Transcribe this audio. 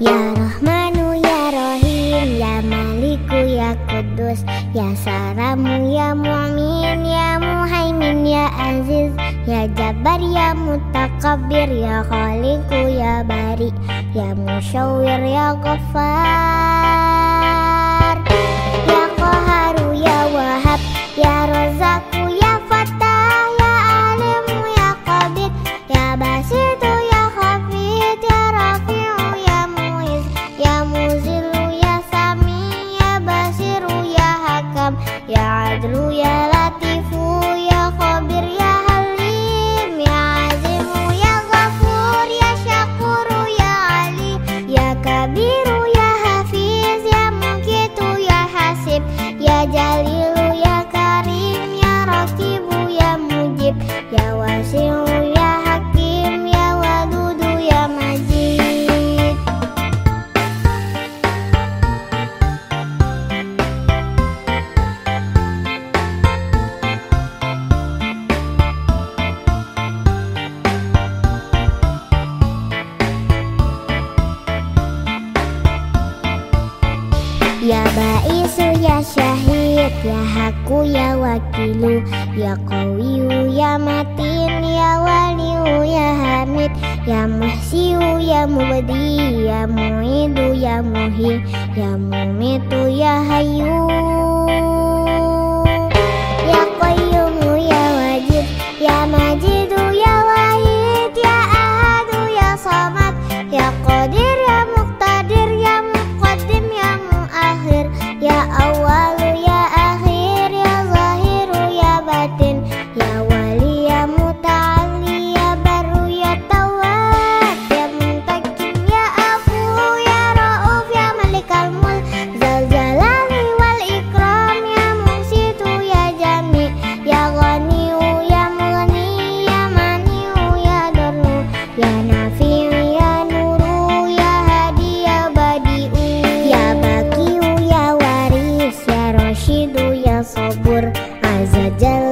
Ya Rahmanu ya Rahim Ya Maliku ya Kudus Ya Salamu ya Mu'min Ya Muhaimin ya Aziz Ya Jabbar ya Mutakabir Ya Khaliku ya Bari Ya Musyawir ya Ghaffar Ya Qaharu ya Wahab Ya Razaku Ya Haku ya Wakilu Ya Qawiyu ya Matin Ya Waliyu ya Hamid Ya Muhsiu ya Mubadi Ya Mu'idu ya Muhi Ya Mumitu ya Hayyu yang sobur. Azza Jalla